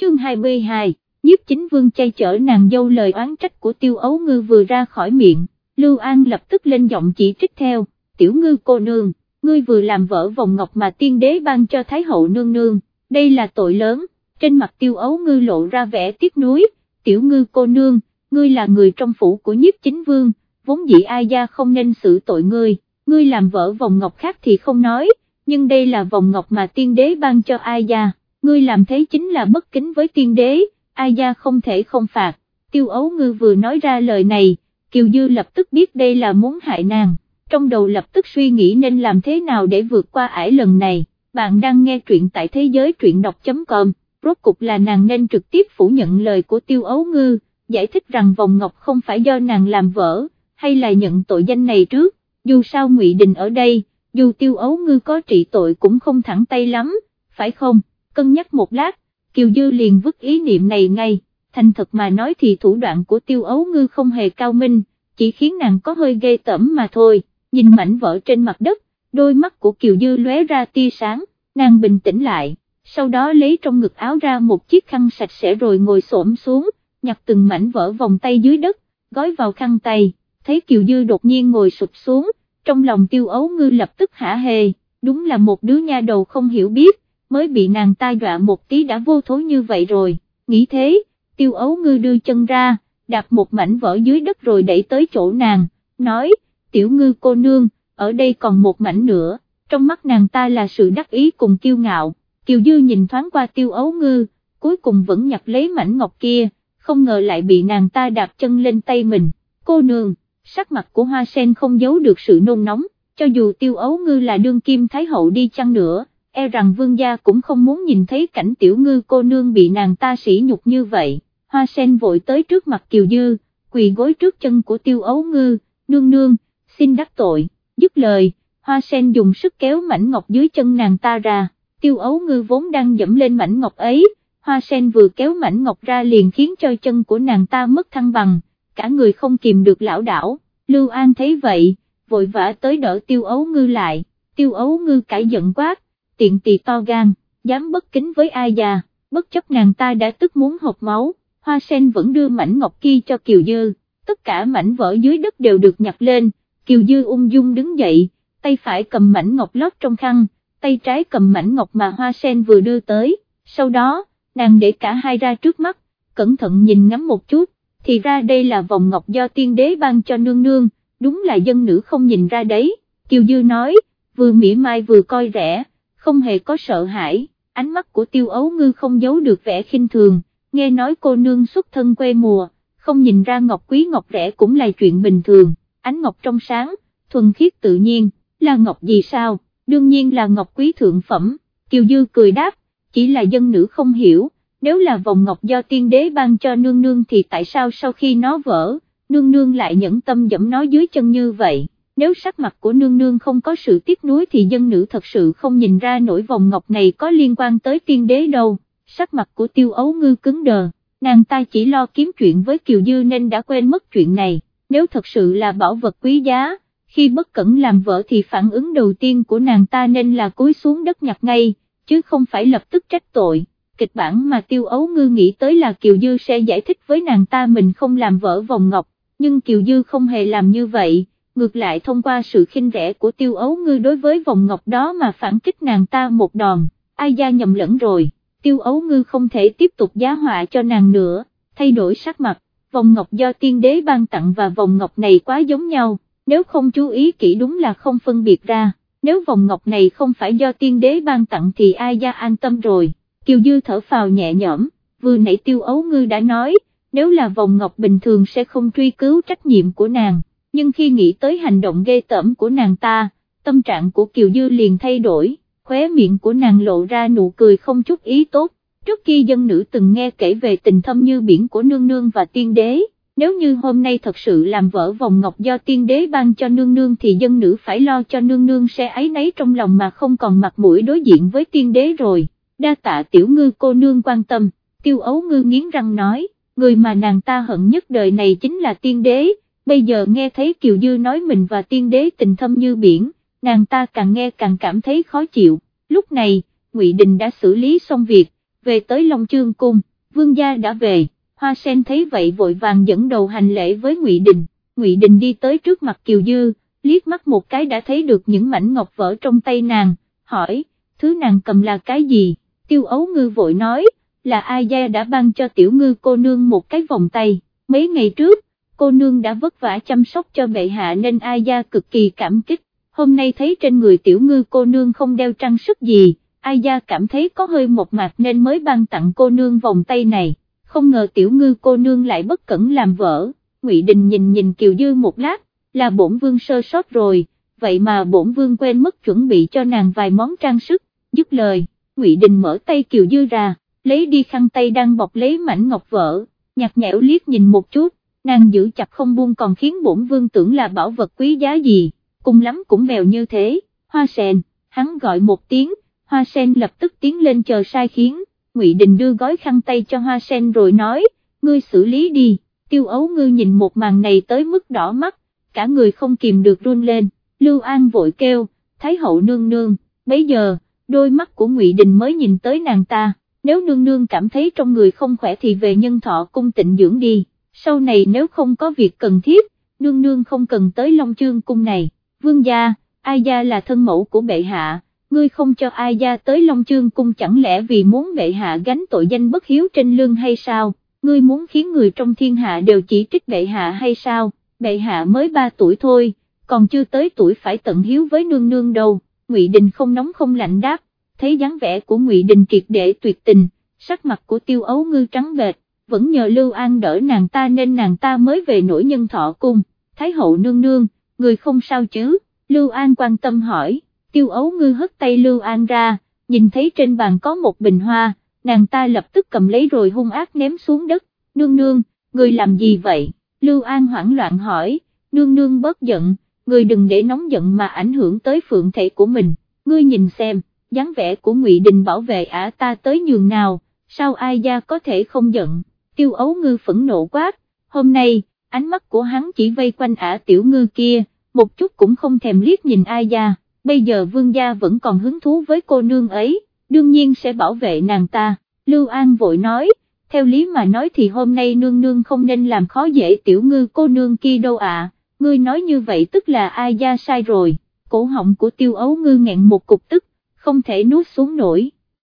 chương 22, nhiếp chính vương chay chở nàng dâu lời oán trách của tiêu ấu ngư vừa ra khỏi miệng, Lưu An lập tức lên giọng chỉ trích theo, tiểu ngư cô nương, ngươi vừa làm vỡ vòng ngọc mà tiên đế ban cho Thái hậu nương nương, đây là tội lớn, trên mặt tiêu ấu ngư lộ ra vẻ tiếc nuối, tiểu ngư cô nương, ngươi là người trong phủ của nhiếp chính vương, vốn dĩ ai gia không nên xử tội ngươi, ngươi làm vỡ vòng ngọc khác thì không nói, nhưng đây là vòng ngọc mà tiên đế ban cho ai gia, ngươi làm thế chính là bất kính với tiên đế, ai gia không thể không phạt, tiêu ấu ngư vừa nói ra lời này, Kiều Dư lập tức biết đây là muốn hại nàng, trong đầu lập tức suy nghĩ nên làm thế nào để vượt qua ải lần này, bạn đang nghe truyện tại thế giới truyện đọc.com, rốt cục là nàng nên trực tiếp phủ nhận lời của tiêu ấu ngư, giải thích rằng vòng ngọc không phải do nàng làm vỡ, hay là nhận tội danh này trước, dù sao ngụy Đình ở đây, dù tiêu ấu ngư có trị tội cũng không thẳng tay lắm, phải không, cân nhắc một lát, Kiều Dư liền vứt ý niệm này ngay, thành thật mà nói thì thủ đoạn của tiêu ấu ngư không hề cao minh, chỉ khiến nàng có hơi ghê tởm mà thôi, nhìn mảnh vỡ trên mặt đất, đôi mắt của Kiều Dư lóe ra tia sáng, nàng bình tĩnh lại, sau đó lấy trong ngực áo ra một chiếc khăn sạch sẽ rồi ngồi xổm xuống, nhặt từng mảnh vỡ vòng tay dưới đất, gói vào khăn tay, thấy Kiều Dư đột nhiên ngồi sụp xuống, trong lòng tiêu ấu ngư lập tức hả hề, đúng là một đứa nha đầu không hiểu biết, mới bị nàng ta dọa một tí đã vô thối như vậy rồi, nghĩ thế, tiêu ấu ngư đưa chân ra, đạp một mảnh vỡ dưới đất rồi đẩy tới chỗ nàng, nói, tiểu ngư cô nương, ở đây còn một mảnh nữa, trong mắt nàng ta là sự đắc ý cùng kiêu ngạo, Kiều Dư nhìn thoáng qua tiêu ấu ngư, cuối cùng vẫn nhặt lấy mảnh ngọc kia, không ngờ lại bị nàng ta đạp chân lên tay mình, cô nương, sắc mặt của hoa sen không giấu được sự nôn nóng, cho dù tiêu ấu ngư là đương kim thái hậu đi chăng nữa, e rằng vương gia cũng không muốn nhìn thấy cảnh tiểu ngư cô nương bị nàng ta sỉ nhục như vậy, hoa sen vội tới trước mặt Kiều Dư, quỳ gối trước chân của tiêu ấu ngư, nương nương, xin đắc tội, dứt lời, hoa sen dùng sức kéo mảnh ngọc dưới chân nàng ta ra, tiêu ấu ngư vốn đang dẫm lên mảnh ngọc ấy, hoa sen vừa kéo mảnh ngọc ra liền khiến cho chân của nàng ta mất thăng bằng, cả người không kìm được lão đảo, Lưu An thấy vậy, vội vã tới đỡ tiêu ấu ngư lại, tiêu ấu ngư cãi giận quát, tiện tỳ to gan, dám bất kính với ai già, bất chấp nàng ta đã tức muốn hộp máu, hoa sen vẫn đưa mảnh ngọc kia cho Kiều Dư, tất cả mảnh vỡ dưới đất đều được nhặt lên, Kiều Dư ung dung đứng dậy, tay phải cầm mảnh ngọc lót trong khăn, tay trái cầm mảnh ngọc mà hoa sen vừa đưa tới, sau đó, nàng để cả hai ra trước mắt, cẩn thận nhìn ngắm một chút, thì ra đây là vòng ngọc do tiên đế ban cho nương nương, đúng là dân nữ không nhìn ra đấy, Kiều Dư nói, vừa mỉa mai vừa coi rẻ, không hề có sợ hãi, ánh mắt của tiêu ấu ngư không giấu được vẻ khinh thường, nghe nói cô nương xuất thân quê mùa, không nhìn ra ngọc quý ngọc rẻ cũng là chuyện bình thường, ánh ngọc trong sáng, thuần khiết tự nhiên, là ngọc gì sao, đương nhiên là ngọc quý thượng phẩm, Kiều Dư cười đáp, chỉ là dân nữ không hiểu, nếu là vòng ngọc do tiên đế ban cho nương nương thì tại sao sau khi nó vỡ, nương nương lại nhẫn tâm dẫm nó dưới chân như vậy, nếu sắc mặt của nương nương không có sự tiếc nuối thì dân nữ thật sự không nhìn ra nổi vòng ngọc này có liên quan tới tiên đế đâu, sắc mặt của tiêu ấu ngư cứng đờ, nàng ta chỉ lo kiếm chuyện với Kiều Dư nên đã quên mất chuyện này, nếu thật sự là bảo vật quý giá, khi bất cẩn làm vợ thì phản ứng đầu tiên của nàng ta nên là cúi xuống đất nhặt ngay, chứ không phải lập tức trách tội. Kịch bản mà Tiêu Ấu Ngư nghĩ tới là Kiều Dư sẽ giải thích với nàng ta mình không làm vỡ vòng ngọc, nhưng Kiều Dư không hề làm như vậy, ngược lại thông qua sự khinh rẻ của Tiêu Ấu Ngư đối với vòng ngọc đó mà phản kích nàng ta một đòn, ai gia nhầm lẫn rồi, Tiêu Ấu Ngư không thể tiếp tục giá họa cho nàng nữa, thay đổi sắc mặt, vòng ngọc do tiên đế ban tặng và vòng ngọc này quá giống nhau, nếu không chú ý kỹ đúng là không phân biệt ra, nếu vòng ngọc này không phải do tiên đế ban tặng thì ai gia an tâm rồi. Kiều Dư thở phào nhẹ nhõm, vừa nãy tiêu ấu ngư đã nói, nếu là vòng ngọc bình thường sẽ không truy cứu trách nhiệm của nàng, nhưng khi nghĩ tới hành động ghê tởm của nàng ta, tâm trạng của Kiều Dư liền thay đổi, khóe miệng của nàng lộ ra nụ cười không chút ý tốt, trước khi dân nữ từng nghe kể về tình thâm như biển của nương nương và tiên đế. Nếu như hôm nay thật sự làm vỡ vòng ngọc do tiên đế ban cho nương nương thì dân nữ phải lo cho nương nương sẽ ấy nấy trong lòng mà không còn mặt mũi đối diện với tiên đế rồi đa tạ tiểu ngư cô nương quan tâm, tiêu ấu ngư nghiến răng nói, người mà nàng ta hận nhất đời này chính là tiên đế, bây giờ nghe thấy Kiều Dư nói mình và tiên đế tình thâm như biển, nàng ta càng nghe càng cảm thấy khó chịu, lúc này, Ngụy Đình đã xử lý xong việc, về tới Long Chương Cung, vương gia đã về, Hoa Sen thấy vậy vội vàng dẫn đầu hành lễ với Ngụy Đình, Ngụy Đình đi tới trước mặt Kiều Dư, liếc mắt một cái đã thấy được những mảnh ngọc vỡ trong tay nàng, hỏi, thứ nàng cầm là cái gì, tiêu ấu ngư vội nói, là ai gia đã ban cho tiểu ngư cô nương một cái vòng tay, mấy ngày trước, cô nương đã vất vả chăm sóc cho bệ hạ nên ai gia cực kỳ cảm kích, hôm nay thấy trên người tiểu ngư cô nương không đeo trang sức gì, ai gia cảm thấy có hơi một mạc nên mới ban tặng cô nương vòng tay này, không ngờ tiểu ngư cô nương lại bất cẩn làm vỡ, Ngụy Đình nhìn nhìn Kiều Dư một lát, là bổn vương sơ sót rồi, vậy mà bổn vương quên mất chuẩn bị cho nàng vài món trang sức, dứt lời, Ngụy Đình mở tay Kiều Dư ra, lấy đi khăn tay đang bọc lấy mảnh ngọc vỡ, nhạt nhẽo liếc nhìn một chút, nàng giữ chặt không buông còn khiến bổn vương tưởng là bảo vật quý giá gì, cùng lắm cũng mèo như thế, hoa sen, hắn gọi một tiếng, hoa sen lập tức tiến lên chờ sai khiến, Ngụy Đình đưa gói khăn tay cho hoa sen rồi nói, ngươi xử lý đi, tiêu ấu ngư nhìn một màn này tới mức đỏ mắt, cả người không kìm được run lên, Lưu An vội kêu, Thái hậu nương nương, bấy giờ, đôi mắt của Ngụy Đình mới nhìn tới nàng ta, nếu nương nương cảm thấy trong người không khỏe thì về nhân thọ cung tịnh dưỡng đi, sau này nếu không có việc cần thiết, nương nương không cần tới Long Chương cung này, vương gia, ai gia là thân mẫu của bệ hạ, ngươi không cho ai gia tới Long Chương cung chẳng lẽ vì muốn bệ hạ gánh tội danh bất hiếu trên lương hay sao, ngươi muốn khiến người trong thiên hạ đều chỉ trích bệ hạ hay sao, bệ hạ mới 3 tuổi thôi, còn chưa tới tuổi phải tận hiếu với nương nương đâu, Ngụy Đình không nóng không lạnh đáp, thấy dáng vẻ của Ngụy Đình triệt để tuyệt tình, sắc mặt của tiêu ấu ngư trắng bệch, vẫn nhờ Lưu An đỡ nàng ta nên nàng ta mới về nổi nhân thọ cung, Thái hậu nương nương, người không sao chứ, Lưu An quan tâm hỏi, tiêu ấu ngư hất tay Lưu An ra, nhìn thấy trên bàn có một bình hoa, nàng ta lập tức cầm lấy rồi hung ác ném xuống đất, nương nương, người làm gì vậy, Lưu An hoảng loạn hỏi, nương nương bớt giận, người đừng để nóng giận mà ảnh hưởng tới phượng thể của mình, ngươi nhìn xem, dáng vẻ của Ngụy Đình bảo vệ ả ta tới nhường nào, sao ai gia có thể không giận, tiêu ấu ngư phẫn nộ quát, hôm nay, ánh mắt của hắn chỉ vây quanh ả tiểu ngư kia, một chút cũng không thèm liếc nhìn ai gia, bây giờ vương gia vẫn còn hứng thú với cô nương ấy, đương nhiên sẽ bảo vệ nàng ta, Lưu An vội nói, theo lý mà nói thì hôm nay nương nương không nên làm khó dễ tiểu ngư cô nương kia đâu ạ, ngươi nói như vậy tức là ai gia sai rồi, cổ họng của tiêu ấu ngư nghẹn một cục tức, không thể nuốt xuống nổi.